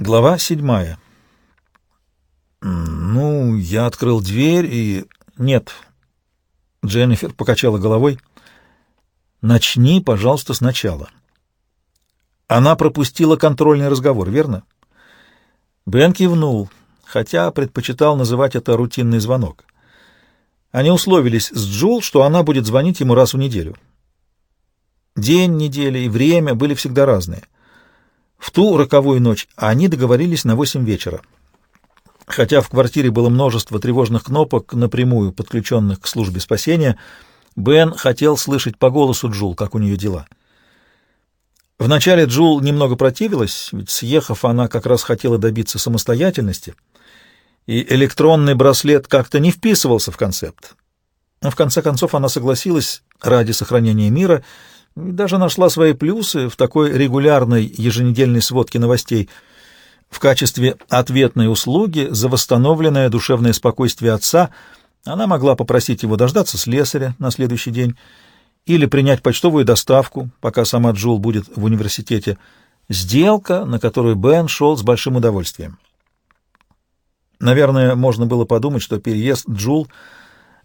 Глава седьмая. «Ну, я открыл дверь и...» «Нет». Дженнифер покачала головой. «Начни, пожалуйста, сначала». Она пропустила контрольный разговор, верно? Бен кивнул, хотя предпочитал называть это рутинный звонок. Они условились с Джул, что она будет звонить ему раз в неделю. День недели и время были всегда разные — в ту роковую ночь они договорились на восемь вечера. Хотя в квартире было множество тревожных кнопок, напрямую подключенных к службе спасения, Бен хотел слышать по голосу Джул, как у нее дела. Вначале Джул немного противилась, ведь съехав, она как раз хотела добиться самостоятельности, и электронный браслет как-то не вписывался в концепт. Но в конце концов она согласилась ради сохранения мира даже нашла свои плюсы в такой регулярной еженедельной сводке новостей в качестве ответной услуги за восстановленное душевное спокойствие отца она могла попросить его дождаться слесаря на следующий день или принять почтовую доставку, пока сама Джул будет в университете. Сделка, на которую Бен шел с большим удовольствием. Наверное, можно было подумать, что переезд Джул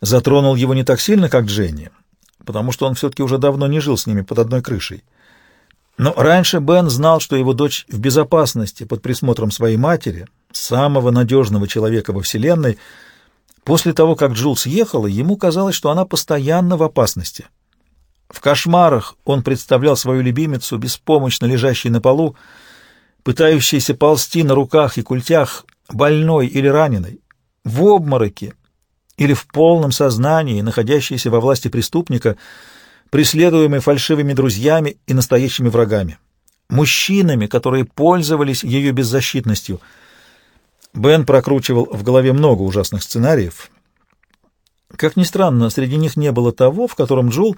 затронул его не так сильно, как Дженни, потому что он все-таки уже давно не жил с ними под одной крышей. Но раньше Бен знал, что его дочь в безопасности под присмотром своей матери, самого надежного человека во Вселенной. После того, как Джул съехала, ему казалось, что она постоянно в опасности. В кошмарах он представлял свою любимицу, беспомощно лежащей на полу, пытающейся ползти на руках и культях, больной или раненой, в обмороке или в полном сознании, находящийся во власти преступника, преследуемый фальшивыми друзьями и настоящими врагами, мужчинами, которые пользовались ее беззащитностью. Бен прокручивал в голове много ужасных сценариев. Как ни странно, среди них не было того, в котором Джул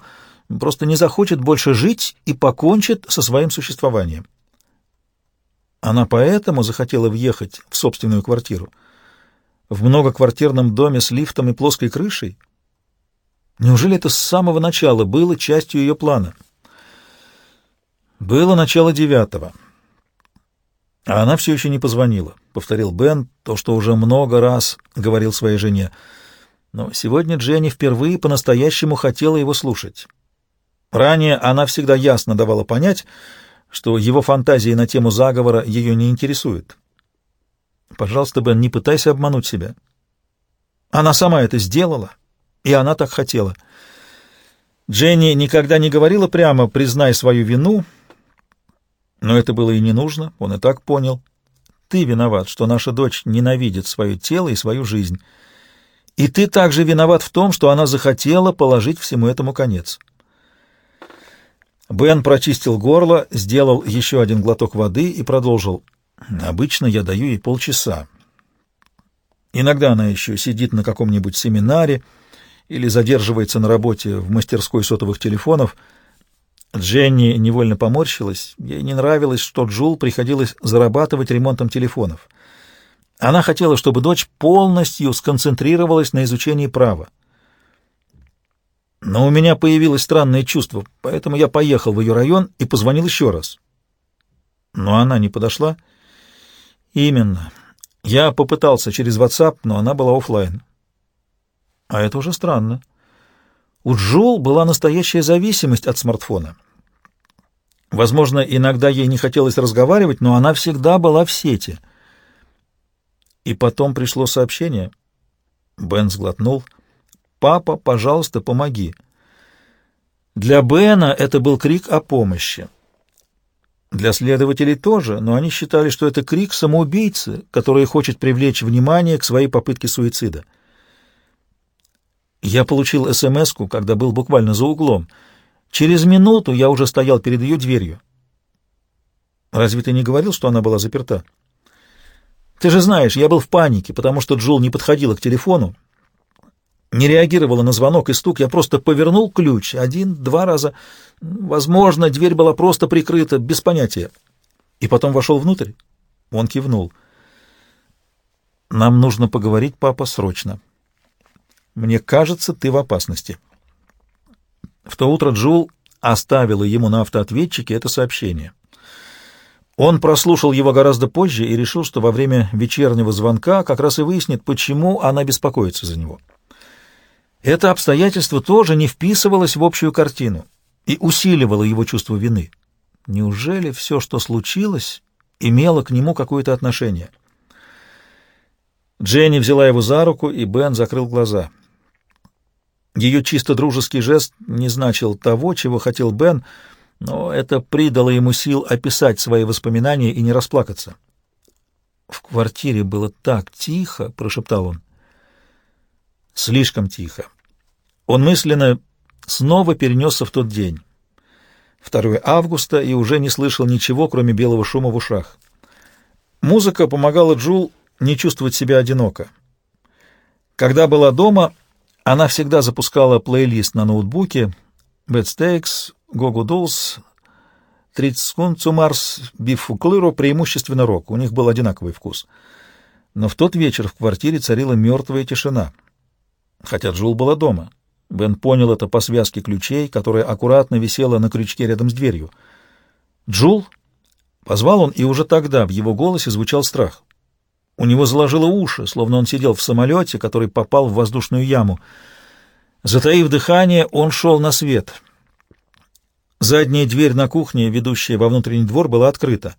просто не захочет больше жить и покончит со своим существованием. Она поэтому захотела въехать в собственную квартиру — в многоквартирном доме с лифтом и плоской крышей? Неужели это с самого начала было частью ее плана? Было начало девятого. А она все еще не позвонила, — повторил Бен, то, что уже много раз говорил своей жене. Но сегодня Дженни впервые по-настоящему хотела его слушать. Ранее она всегда ясно давала понять, что его фантазии на тему заговора ее не интересуют. Пожалуйста, Бен, не пытайся обмануть себя. Она сама это сделала, и она так хотела. Дженни никогда не говорила прямо «признай свою вину», но это было и не нужно, он и так понял. Ты виноват, что наша дочь ненавидит свое тело и свою жизнь. И ты также виноват в том, что она захотела положить всему этому конец. Бен прочистил горло, сделал еще один глоток воды и продолжил — Обычно я даю ей полчаса. Иногда она еще сидит на каком-нибудь семинаре или задерживается на работе в мастерской сотовых телефонов. Дженни невольно поморщилась. Ей не нравилось, что Джул приходилось зарабатывать ремонтом телефонов. Она хотела, чтобы дочь полностью сконцентрировалась на изучении права. Но у меня появилось странное чувство, поэтому я поехал в ее район и позвонил еще раз. Но она не подошла. Именно. Я попытался через WhatsApp, но она была офлайн. А это уже странно. У Джул была настоящая зависимость от смартфона. Возможно, иногда ей не хотелось разговаривать, но она всегда была в сети. И потом пришло сообщение. Бен сглотнул. «Папа, пожалуйста, помоги». Для Бена это был крик о помощи. Для следователей тоже, но они считали, что это крик самоубийцы, который хочет привлечь внимание к своей попытке суицида. Я получил смс когда был буквально за углом. Через минуту я уже стоял перед ее дверью. Разве ты не говорил, что она была заперта? Ты же знаешь, я был в панике, потому что Джул не подходила к телефону, не реагировала на звонок и стук, я просто повернул ключ один-два раза. Возможно, дверь была просто прикрыта, без понятия. И потом вошел внутрь. Он кивнул. «Нам нужно поговорить, папа, срочно. Мне кажется, ты в опасности». В то утро Джул оставила ему на автоответчике это сообщение. Он прослушал его гораздо позже и решил, что во время вечернего звонка как раз и выяснит, почему она беспокоится за него. Это обстоятельство тоже не вписывалось в общую картину и усиливало его чувство вины. Неужели все, что случилось, имело к нему какое-то отношение? Дженни взяла его за руку, и Бен закрыл глаза. Ее чисто дружеский жест не значил того, чего хотел Бен, но это придало ему сил описать свои воспоминания и не расплакаться. «В квартире было так тихо», — прошептал он. «Слишком тихо». Он мысленно снова перенесся в тот день. 2 августа и уже не слышал ничего, кроме белого шума в ушах. Музыка помогала Джул не чувствовать себя одиноко. Когда была дома, она всегда запускала плейлист на ноутбуке «Bad Steaks», «Go-Go Dolls», «30 секунд», «Цумарс», «Биф Клыру», преимущественно рок, у них был одинаковый вкус. Но в тот вечер в квартире царила мертвая тишина, хотя Джул была дома. Бен понял это по связке ключей, которая аккуратно висела на крючке рядом с дверью. «Джул?» — позвал он, и уже тогда в его голосе звучал страх. У него заложило уши, словно он сидел в самолете, который попал в воздушную яму. Затаив дыхание, он шел на свет. Задняя дверь на кухне, ведущая во внутренний двор, была открыта.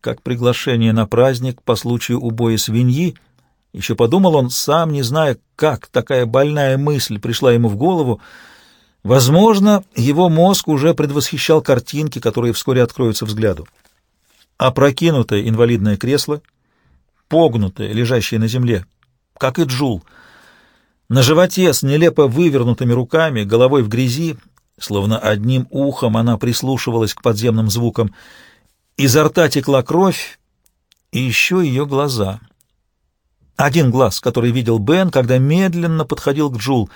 Как приглашение на праздник по случаю убоя свиньи — еще подумал он, сам не зная, как такая больная мысль пришла ему в голову. Возможно, его мозг уже предвосхищал картинки, которые вскоре откроются взгляду. Опрокинутое инвалидное кресло, погнутое, лежащее на земле, как и Джул. На животе с нелепо вывернутыми руками, головой в грязи, словно одним ухом она прислушивалась к подземным звукам. Изо рта текла кровь, и еще ее глаза — один глаз, который видел Бен, когда медленно подходил к Джул.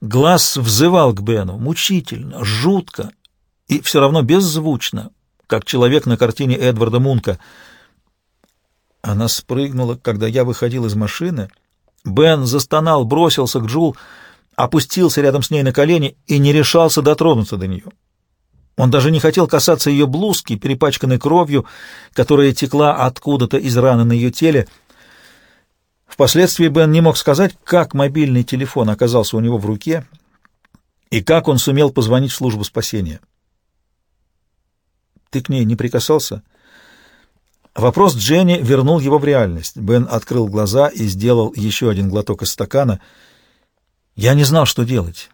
Глаз взывал к Бену, мучительно, жутко и все равно беззвучно, как человек на картине Эдварда Мунка. Она спрыгнула, когда я выходил из машины. Бен застонал, бросился к Джул, опустился рядом с ней на колени и не решался дотронуться до нее. Он даже не хотел касаться ее блузки, перепачканной кровью, которая текла откуда-то из раны на ее теле — Впоследствии Бен не мог сказать, как мобильный телефон оказался у него в руке и как он сумел позвонить в службу спасения. «Ты к ней не прикасался?» Вопрос Дженни вернул его в реальность. Бен открыл глаза и сделал еще один глоток из стакана. «Я не знал, что делать.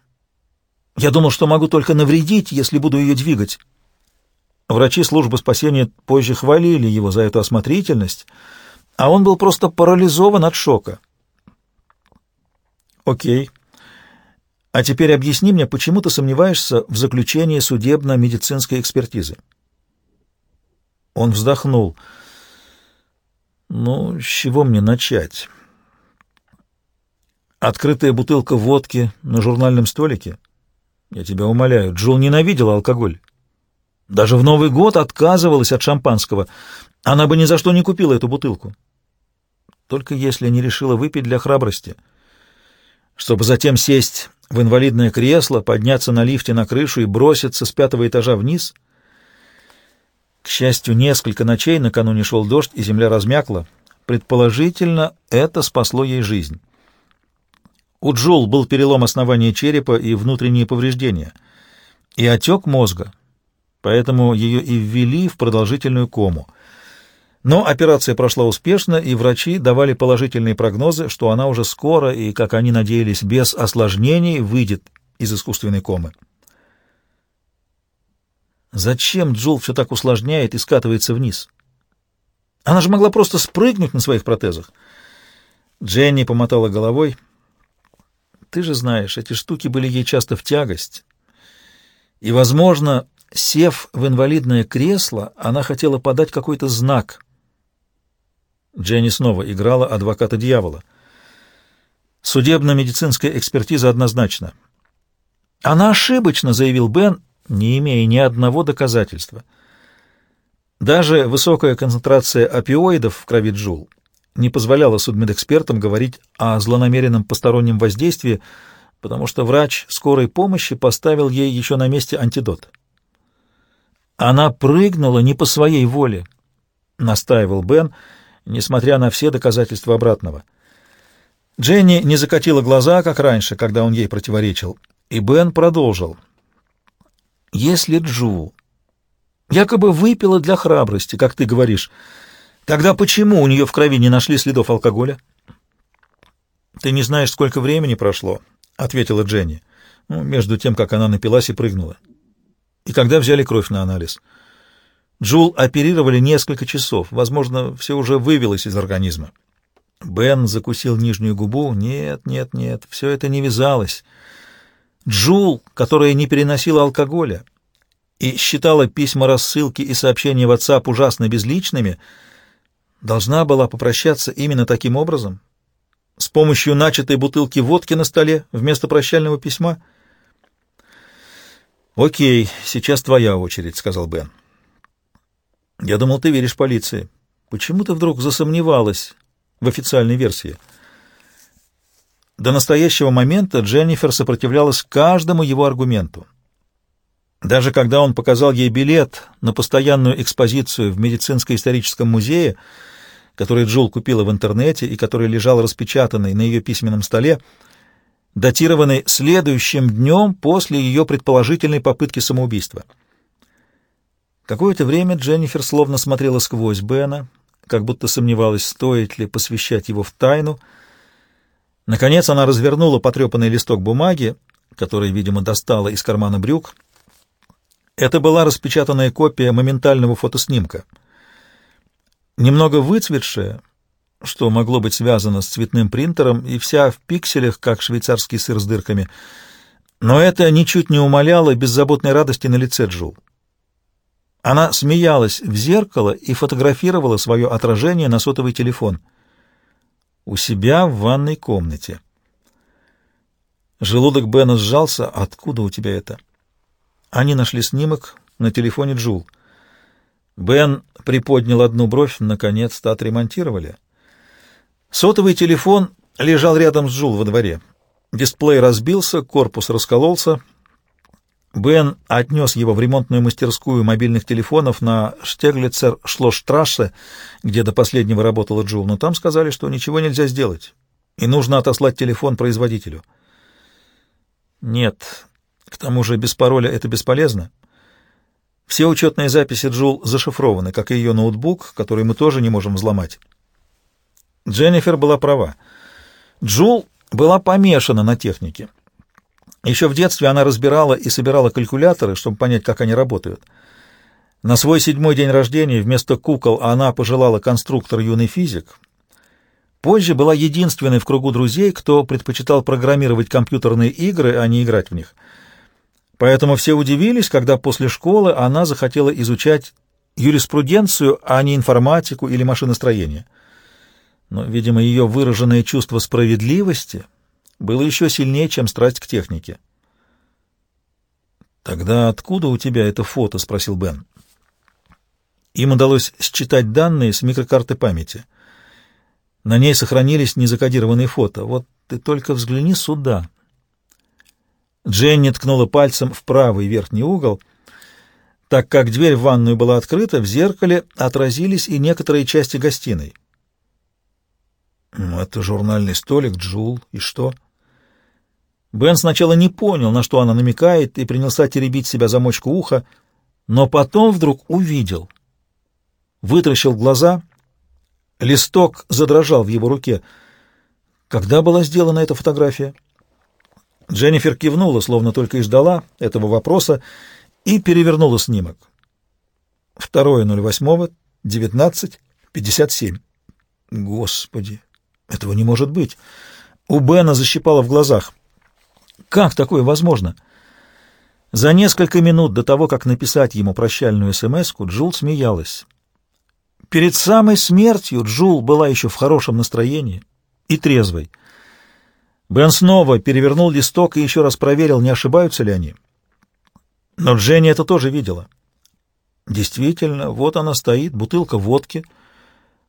Я думал, что могу только навредить, если буду ее двигать». Врачи службы спасения позже хвалили его за эту осмотрительность — а он был просто парализован от шока. Окей. А теперь объясни мне, почему ты сомневаешься в заключении судебно-медицинской экспертизы? Он вздохнул. Ну, с чего мне начать? Открытая бутылка водки на журнальном столике? Я тебя умоляю, Джул ненавидела алкоголь. Даже в Новый год отказывалась от шампанского. Она бы ни за что не купила эту бутылку только если не решила выпить для храбрости, чтобы затем сесть в инвалидное кресло, подняться на лифте на крышу и броситься с пятого этажа вниз. К счастью, несколько ночей накануне шел дождь, и земля размякла. Предположительно, это спасло ей жизнь. У Джул был перелом основания черепа и внутренние повреждения, и отек мозга, поэтому ее и ввели в продолжительную кому — но операция прошла успешно, и врачи давали положительные прогнозы, что она уже скоро и, как они надеялись, без осложнений выйдет из искусственной комы. Зачем Джул все так усложняет и скатывается вниз? Она же могла просто спрыгнуть на своих протезах. Дженни помотала головой. Ты же знаешь, эти штуки были ей часто в тягость. И, возможно, сев в инвалидное кресло, она хотела подать какой-то знак — Дженни снова играла адвоката дьявола. Судебно-медицинская экспертиза однозначна. Она ошибочно, заявил Бен, не имея ни одного доказательства. Даже высокая концентрация опиоидов в крови Джул не позволяла судмедэкспертам говорить о злонамеренном постороннем воздействии, потому что врач скорой помощи поставил ей еще на месте антидот. Она прыгнула не по своей воле, — настаивал Бен, несмотря на все доказательства обратного. Дженни не закатила глаза, как раньше, когда он ей противоречил, и Бен продолжил. «Если Джу якобы выпила для храбрости, как ты говоришь, тогда почему у нее в крови не нашли следов алкоголя?» «Ты не знаешь, сколько времени прошло», — ответила Дженни, ну, между тем, как она напилась и прыгнула. «И когда взяли кровь на анализ?» Джул оперировали несколько часов. Возможно, все уже вывелось из организма. Бен закусил нижнюю губу. Нет, нет, нет, все это не вязалось. Джул, которая не переносила алкоголя и считала письма рассылки и сообщения в WhatsApp ужасно безличными, должна была попрощаться именно таким образом, с помощью начатой бутылки водки на столе вместо прощального письма. «Окей, сейчас твоя очередь», — сказал Бен. «Я думал, ты веришь полиции. Почему ты вдруг засомневалась в официальной версии?» До настоящего момента Дженнифер сопротивлялась каждому его аргументу. Даже когда он показал ей билет на постоянную экспозицию в медицинско-историческом музее, который Джул купила в интернете и который лежал распечатанный на ее письменном столе, датированный следующим днем после ее предположительной попытки самоубийства. Какое-то время Дженнифер словно смотрела сквозь Бена, как будто сомневалась, стоит ли посвящать его в тайну. Наконец она развернула потрепанный листок бумаги, который, видимо, достала из кармана брюк. Это была распечатанная копия моментального фотоснимка. Немного выцветшая, что могло быть связано с цветным принтером, и вся в пикселях, как швейцарский сыр с дырками. Но это ничуть не умаляло беззаботной радости на лице Джул. Она смеялась в зеркало и фотографировала свое отражение на сотовый телефон. У себя в ванной комнате. Желудок Бена сжался. «Откуда у тебя это?» Они нашли снимок на телефоне Джул. Бен приподнял одну бровь, наконец-то отремонтировали. Сотовый телефон лежал рядом с Джул во дворе. Дисплей разбился, корпус раскололся. Бен отнес его в ремонтную мастерскую мобильных телефонов на Штеглицер Шлоштрассе, где до последнего работала Джул, но там сказали, что ничего нельзя сделать, и нужно отослать телефон производителю. Нет, к тому же без пароля это бесполезно. Все учетные записи Джул зашифрованы, как и ее ноутбук, который мы тоже не можем взломать. Дженнифер была права. Джул была помешана на технике. Еще в детстве она разбирала и собирала калькуляторы, чтобы понять, как они работают. На свой седьмой день рождения вместо кукол она пожелала конструктор юный физик. Позже была единственной в кругу друзей, кто предпочитал программировать компьютерные игры, а не играть в них. Поэтому все удивились, когда после школы она захотела изучать юриспруденцию, а не информатику или машиностроение но, видимо, ее выраженное чувство справедливости было еще сильнее, чем страсть к технике. «Тогда откуда у тебя это фото?» — спросил Бен. Им удалось считать данные с микрокарты памяти. На ней сохранились незакодированные фото. Вот ты только взгляни сюда. Дженни ткнула пальцем в правый верхний угол. Так как дверь в ванную была открыта, в зеркале отразились и некоторые части гостиной. Ну, это журнальный столик, Джул, и что? Бен сначала не понял, на что она намекает, и принялся теребить себя замочку уха, но потом вдруг увидел. Вытращил глаза, листок задрожал в его руке. Когда была сделана эта фотография? Дженнифер кивнула, словно только и ждала этого вопроса, и перевернула снимок. 2.08.19.57. Господи! Этого не может быть. У Бена защипало в глазах. Как такое возможно? За несколько минут до того, как написать ему прощальную смс-ку, Джул смеялась. Перед самой смертью Джул была еще в хорошем настроении и трезвой. Бен снова перевернул листок и еще раз проверил, не ошибаются ли они. Но Дженни это тоже видела. Действительно, вот она стоит, бутылка водки —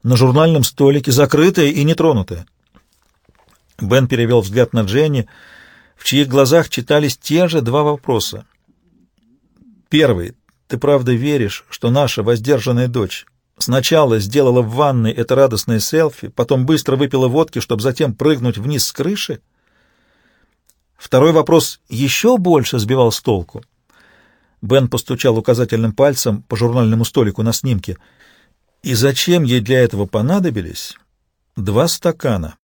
на журнальном столике, закрытая и нетронутая. Бен перевел взгляд на Дженни, в чьих глазах читались те же два вопроса. Первый. Ты правда веришь, что наша воздержанная дочь сначала сделала в ванной это радостное селфи, потом быстро выпила водки, чтобы затем прыгнуть вниз с крыши? Второй вопрос еще больше сбивал с толку. Бен постучал указательным пальцем по журнальному столику на снимке. И зачем ей для этого понадобились два стакана?